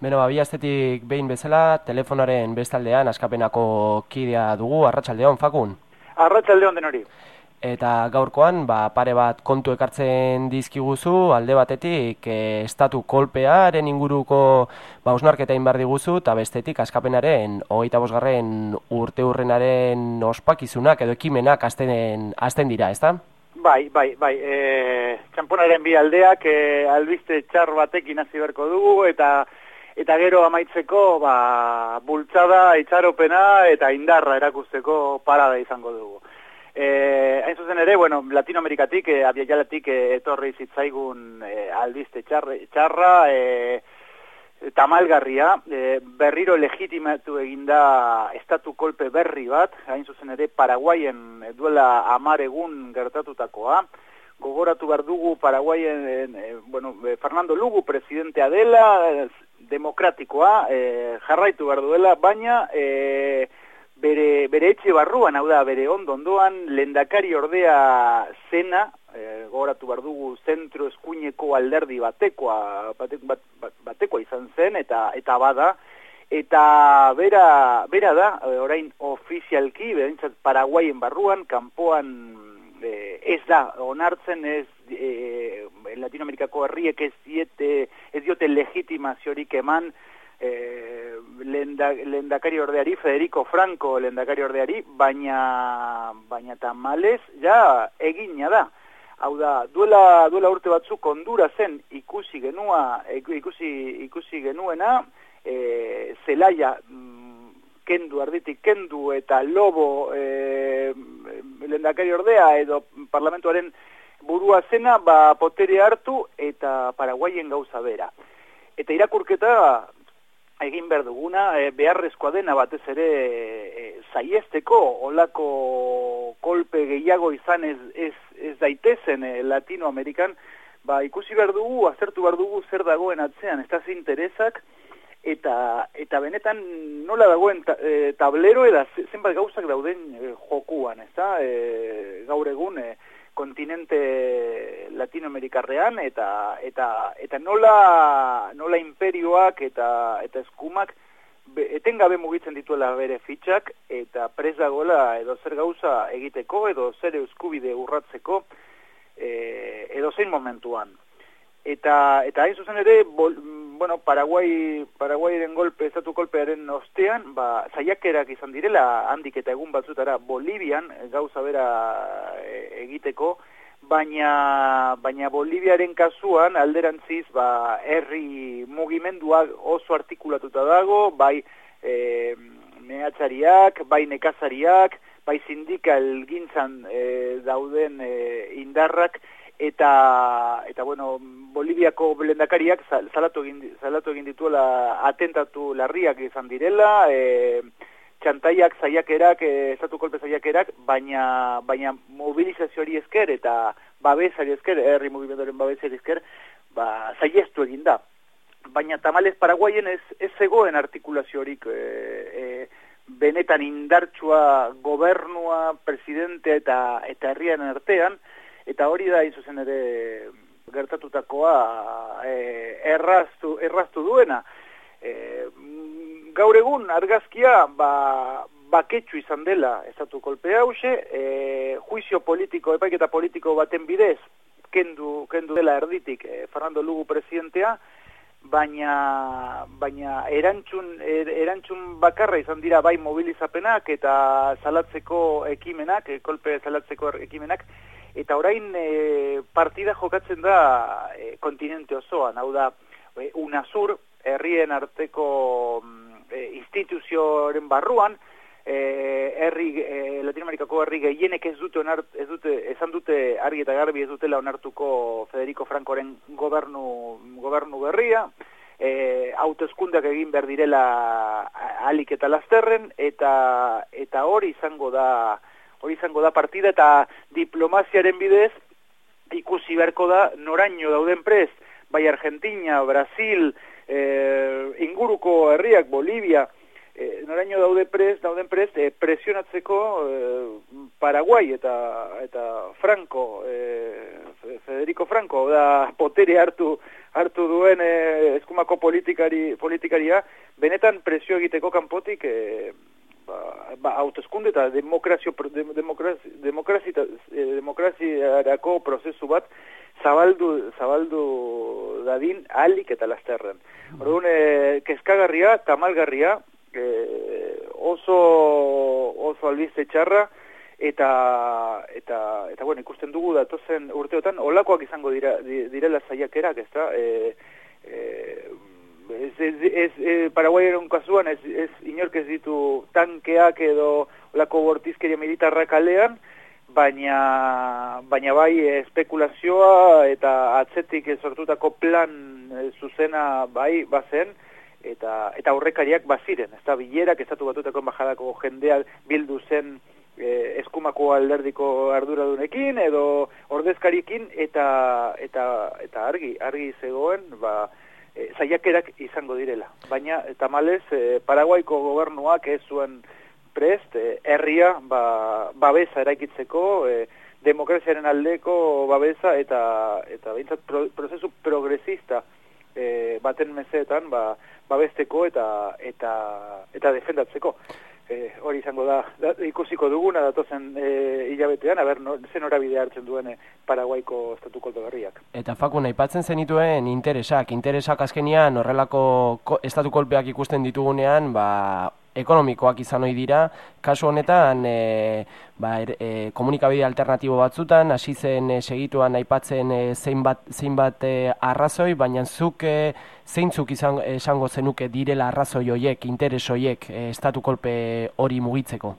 Beno, ba, astetik behin bezala, telefonaren bestaldean askapenako kidea dugu, arratsaldeon fakun? Arratxaldeon den hori. Eta gaurkoan, ba, pare bat kontu ekartzen dizkiguzu, alde batetik, e, estatu kolpearen inguruko ba, usnarketa inbar diguzu, eta bestetik askapenaren, hogeita bosgarren urte hurrenaren ospakizunak edo ekimenak azten, azten dira, ezta? Bai, bai, bai, e, txamponaren bi aldeak e, albiste txar batekin hasi beharko dugu, eta eta gero amaitzeko, ba, bultzada, itxaropena eta indarra erakusteko parada izango dugu. Eh, hain zuzen ere, bueno, Latinoamerikatik, eh, abiaialatik eh, etorri zitzaigun eh, albiste txarra, eh, tamalgarria, eh, berriro legitimatu eginda estatu kolpe berri bat, hain zuzen ere Paraguayen duela amar egun gertatutakoa, gogoratu behar dugu Paraguayen, eh, bueno, eh, Fernando Lugu presidentea dela, eh, demokratikoa, eh, jarraitu behar duela, baina... Eh, bere, bere etxe barruan, hau da, bere ondo ondoan, lendakari ordea zena, e, gogoratu behar dugu, zentro eskuineko alderdi batekoa, bate, bat, batekoa izan zen, eta eta bada, eta bera, bera da, e, orain ofizialki, berentzat Paraguayen barruan, kanpoan e, ez da, onartzen ez, e, Latinoamerikako herriek ez, diete, ez diote legitimaziorik eman, e, lendakari ordeari, Federico Franco lendakari ordeari, baina, baina tamales ja egina da. Hau da, duela, duela urte batzuk ondura zen ikusi genua, ikusi, ikusi genuena, e, zelaia mm, kendu, arditik kendu eta lobo e, lendakari ordea edo parlamentuaren burua zena, ba, potere hartu eta paraguaien gauza bera. Eta irakurketa egin behar duguna, e, beharrezkoa dena batez ere e, zaiesteko, olako kolpe gehiago izan ez, ez, ez daitezen e, Latinoamerikan, ba, ikusi behar dugu, azertu behar dugu zer dagoen atzean, ez interesak, eta, eta benetan nola dagoen ta, e, tablero eda zenbat gauzak dauden e, jokuan, ez da, e, gaur egun, e, kontinente latinoamerikarrean eta eta eta nola nola imperioak eta eta eskumak be, etengabe mugitzen dituela bere fitxak eta prez dagoela edo zer gauza egiteko edo zer eskubide urratzeko e, edo zein momentuan. Eta eta hain zuzen ere bol, bueno, Paraguay, Paraguayren golpe, estatu golpearen ostean, ba, zaiakerak izan direla, handik eta egun batzutara, Bolivian, gauza bera e, egiteko, baina, baina Boliviaren kasuan, alderantziz, ba, herri mugimenduak oso artikulatuta dago, bai e, mehatzariak, bai nekazariak, bai sindikal gintzan e, dauden e, indarrak, eta eta bueno Boliviako blendakariak salatu egin salatu egin dituela atentatu larriak izan direla e, txantaiak zaiakerak e, estatu kolpe zaiakerak baina baina mobilizazio hori esker eta babesari esker herri mugimenduaren babesari esker ba saiestu egin da. Baina tamales paraguaien ez ez zegoen artikulazio horik e, e, benetan indartsua gobernua presidente eta eta herrian artean eta hori da izuzen ere gertatutakoa e, erraztu, erraztu duena. E, gaur egun argazkia ba, baketsu izan dela estatu kolpe hause, e, juizio politiko, epaiketa politiko baten bidez, kendu, kendu dela erditik e, Fernando Lugu presidentea, baina baina erantzun er, erantzun bakarra izan dira bai mobilizapenak eta salatzeko ekimenak, kolpe salatzeko ekimenak eta orain e, partida jokatzen da e, kontinente osoan, hau da e, UNASUR, herrien arteko mm, e, instituzioaren barruan, e, herri, e, Latinoamerikako herri gehienek ez dute, onart, ez dute, esan dute argi eta garbi ez dutela onartuko Federico Francoren gobernu, gobernu berria, e, autoeskundak egin behar direla alik eta lasterren, eta, eta hori izango da hori izango da partida eta diplomaziaren bidez ikusi beharko da noraino dauden prez, bai Argentina, Brasil, e, inguruko herriak, Bolivia, e, noraino daude prez, dauden prez, e, presionatzeko e, Paraguay eta, eta Franco, e, Federico Franco, da potere hartu, hartu duen e, eskumako politikari, politikaria, benetan presio egiteko kanpotik e, ba, ba, autoskunde eta demokrazio, demokrazi, demokrazi, e, demokraziarako prozesu bat zabaldu, zabaldu dadin alik eta lasterren. Orduan, e, kezkagarria, tamalgarria, e, oso, oso albizte txarra, eta, eta, eta bueno, ikusten dugu datozen urteotan, olakoak izango dira, direla zaiakerak, ez da, e, e, ez, ez, ez, e, Paraguay kasuan ez, ez inork ez ditu tankeak edo olako bortizkeria militarrak alean, baina, baina bai espekulazioa eta atzetik sortutako plan e, zuzena bai bazen, eta, eta aurrekariak baziren, ez da bilerak, estatu batutako embajadako jendea bildu zen e, eskumako alderdiko arduradunekin edo ordezkariekin eta, eta, eta argi, argi zegoen, ba, e, zaiakerak izango direla. Baina, tamalez, e, Paraguaiko gobernuak ez zuen prest, e, herria ba, babesa eraikitzeko, e, demokraziaren aldeko babesa eta, eta bintzat, prozesu progresista e, baten meseetan ba, babesteko eta, eta, eta defendatzeko e, hori izango da, ikusiko duguna datozen e, hilabetean, aber no, zen horabide hartzen duen e, Paraguaiko estatuko berriak. Eta faku aipatzen zenituen interesak, interesak azkenian horrelako estatu kolpeak ikusten ditugunean, ba, ekonomikoak izan ohi dira, kasu honetan e, ba, er, e, komunikabide alternatibo batzutan, hasi zen e, segituan aipatzen e, zeinbat, zeinbat e, arrazoi, baina zuk e, zeintzuk izan, esango zenuke direla arrazoi hoiek, interes hoiek, e, estatu kolpe hori mugitzeko?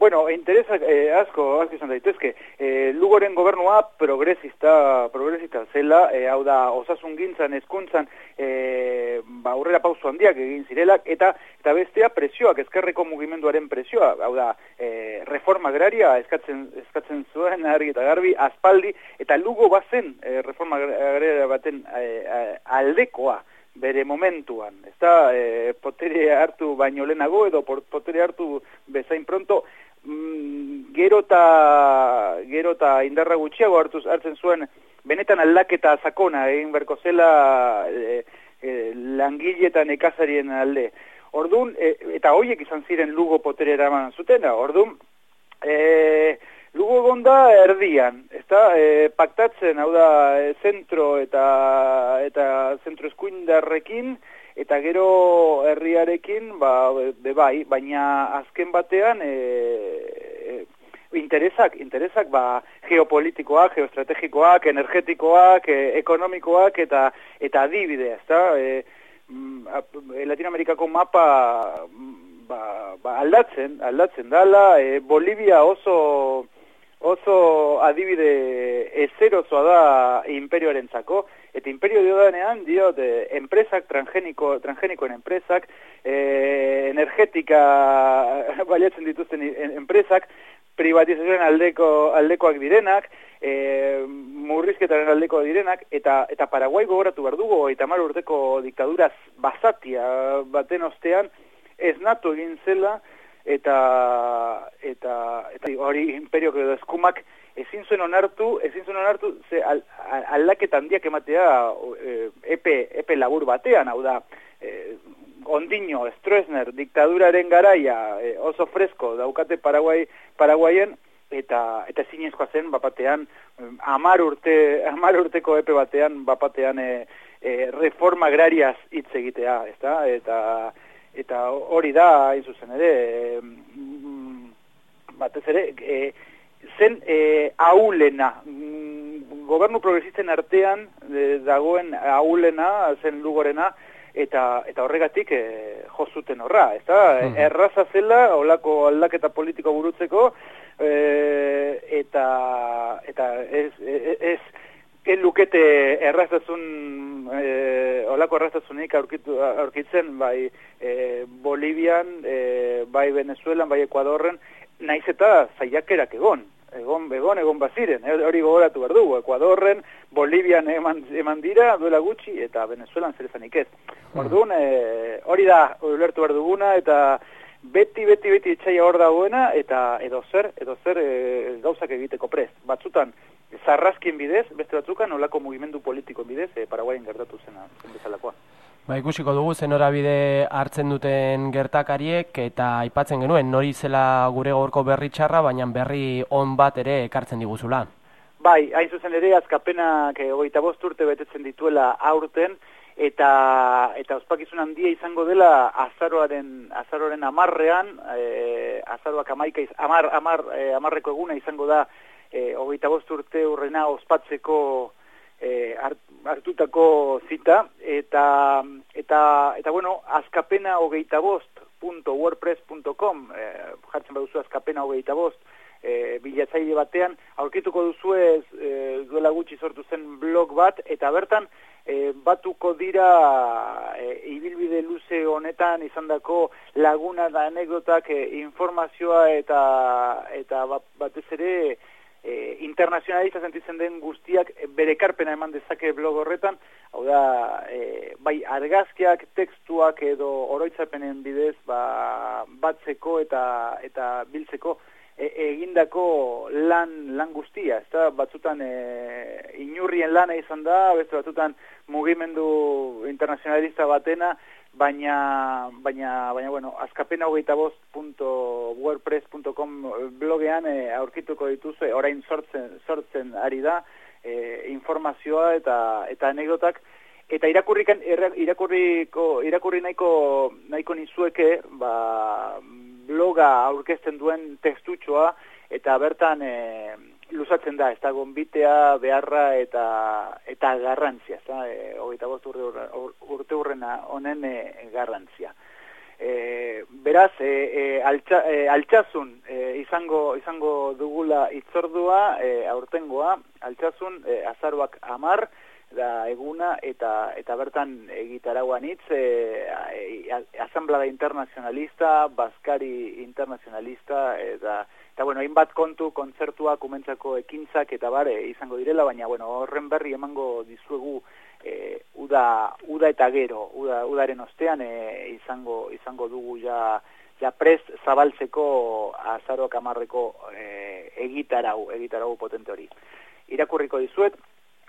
Bueno, interesa eh, asko, asko izan daitezke. Eh, Lugoren gobernua progresista, progresista zela, eh, hau da, osasun gintzan, eskuntzan, eh, ba, urrera pauzu handiak egin zirelak, eta eta bestea presioak, ezkerreko mugimenduaren presioa, hau da, eh, reforma agraria eskatzen, eskatzen zuen argi eta garbi, aspaldi, eta lugo bazen eh, reforma agraria baten eh, aldekoa, bere momentuan, ez da, eh, potere hartu baino lehenago edo potere hartu bezain pronto, mm, gero eta indarra gutxiago hartuz hartzen zuen benetan aldaketa zakona egin berko zela e, e, langiletan ekazarien alde. Ordun e, eta hoiek izan ziren lugo potere eraman zutena, ordun e, lugo gonda erdian, ezta e, paktatzen, hau da, e, zentro eta, eta zentro eskuindarrekin, eta gero herriarekin ba, be bai, baina azken batean e, e, interesak, interesak ba, geopolitikoak, geoestrategikoak, energetikoak, e, ekonomikoak eta eta adibidea, ezta? E, mm, Latinoamerikako mapa ba, ba, aldatzen, aldatzen dala, e, Bolivia oso oso adibide ezerozoa da imperioarentzako eta imperio dio danean diot eh, enpresak transgeniko transgenikoen enpresak eh, energetika baliatzen dituzten enpresak privatizazioen aldeko aldekoak direnak eh, murrizketaren aldeko direnak eta eta Paraguay gogoratu berdugo eta mar urteko diktaduraz basatia baten ostean ez natu egin zela eta eta eta hori imperio edo eskumak ezin zuen onartu, ezin zuen onartu ze al, aldaketa handiak ematea e, epe, epe labur batean, hau da, e, ondino, Stroessner, diktaduraren garaia e, oso fresko daukate Paraguay, Paraguayen, eta eta zinezkoa zen bapatean amar urte amar urteko epe batean bapatean e, e, reforma agrariaz hitz egitea, ezta? Eta eta hori da hain zuzen ere e, batez ere e, zen e, aulena mm, gobernu progresisten artean e, dagoen aulena zen lugorena eta eta horregatik e, jo zuten horra ezta? Mm erraza zela olako aldaketa politiko burutzeko e, eta eta ez, ez, ez ez lukete erraztasun e, olako erraztasunik aurkitzen bai e, Bolivian, e, bai Venezuelan, bai Ekuadorren, naiz eta zaiakerak egon, egon, egon, egon baziren, hori gogoratu behar dugu, Ekuadorren, Bolivian eman, eman dira, duela gutxi, eta Venezuelan zer ezanik ez. Hmm. Orduan, e, hori da, ulertu behar duguna, eta beti, beti, beti etxaia hor dagoena, eta edo zer, edo zer e, gauzak egiteko prest. Batzutan, zarrazkien bidez, beste batzuka, nolako mugimendu politiko bidez, e, Paraguayen gertatu zena, zen bezalakoa. Ba, ikusiko dugu zen bide hartzen duten gertakariek eta aipatzen genuen nori zela gure gorko berri txarra, baina berri on bat ere ekartzen diguzula. Bai, hain zuzen ere, azkapenak e, hogeita bost urte betetzen dituela aurten, eta eta ospakizun handia izango dela azaroaren azaroaren amarrean, e, azaroak amaika, amar, amar, e, amarreko eguna izango da e, hogeita bost urte urrena ospatzeko e, hartutako zita, eta, eta, eta bueno, azkapena hogeita bost, punto wordpress.com, e, jartzen baduzu azkapena hogeita bost, e, bilatzaile batean, aurkituko duzu ez e, duela gutxi sortu zen blog bat, eta bertan, e, batuko dira e, ibilbide luze honetan izandako laguna da anekdotak e, informazioa eta eta batez ere e, internazionalista sentitzen den guztiak bere karpena eman dezake blog horretan, hau da, e, bai argazkiak, tekstuak edo oroitzapenen bidez ba, batzeko eta eta biltzeko egindako lan, lan guztia, ez da, batzutan e, inurrien lana izan da, beste batzutan mugimendu internazionalista batena, baina, baina, baina, bueno, azkapena hogeita blogean e, aurkituko dituzue, orain sortzen, sortzen ari da, e, informazioa eta, eta anekdotak, eta irakurrikan, irakurriko, irakurri nahiko, nahiko nizueke, ba, bloga aurkezten duen tekstutxoa, eta bertan, e, luzatzen da, ez da gonbitea, beharra eta eta garrantzia, ez da, e, hogeita bost urte, urte urrena honen e, garrantzia. E, beraz, e, e, altxa, e, altxazun e, izango, izango dugula itzordua, e, aurtengoa, altxazun, e, azaruak amar, da eguna eta eta bertan egitarauan hitz e, asamblea internazionalista, baskari internazionalista eta Eta, bueno, hainbat kontu, kontzertua, kumentzako ekintzak, eta bare, izango direla, baina, bueno, horren berri emango dizuegu e, uda, uda eta gero, uda, udaren ostean e, izango, izango dugu ja, ja prest zabaltzeko azaroak amarreko e, egitarau, egitarau potente hori. Irakurriko dizuet,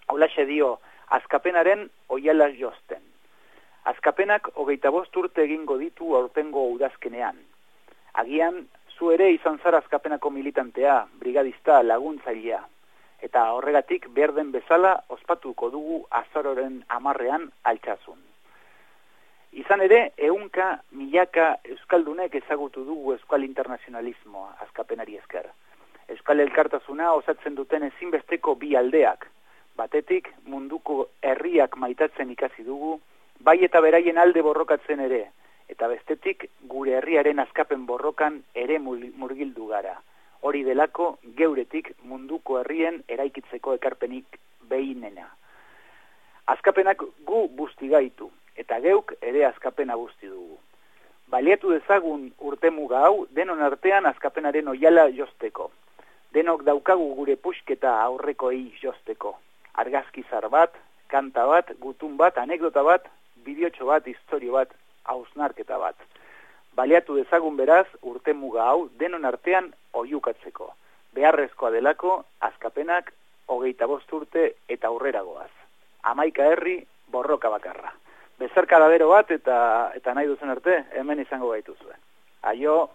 haulaxe dio, azkapenaren oiala josten. Azkapenak hogeita bost urte egingo ditu aurtengo udazkenean. Agian zu ere izan zara azkapenako militantea, brigadista, laguntzailea. Eta horregatik behar den bezala ospatuko dugu azaroren amarrean altxazun. Izan ere, eunka milaka euskaldunek ezagutu dugu euskal internazionalismoa azkapenari esker. Euskal elkartasuna osatzen duten ezinbesteko bi aldeak. Batetik munduko herriak maitatzen ikasi dugu, bai eta beraien alde borrokatzen ere, eta bestetik gure herriaren azkapen borrokan ere murgildu gara. Hori delako geuretik munduko herrien eraikitzeko ekarpenik behinena. Azkapenak gu busti gaitu, eta geuk ere azkapena busti dugu. Baliatu dezagun urte muga hau denon artean azkapenaren oiala josteko. Denok daukagu gure pusketa aurreko egi josteko. Argazkizar bat, kanta bat, gutun bat, anekdota bat, bideotxo bat, historio bat, hausnarketa bat. Baliatu dezagun beraz urte muga hau denon artean oiukatzeko. Beharrezkoa delako azkapenak hogeita bost urte eta aurrera goaz. Amaika herri borroka bakarra. Bezarka bero bat eta, eta nahi duzen arte hemen izango gaitu zuen. Aio!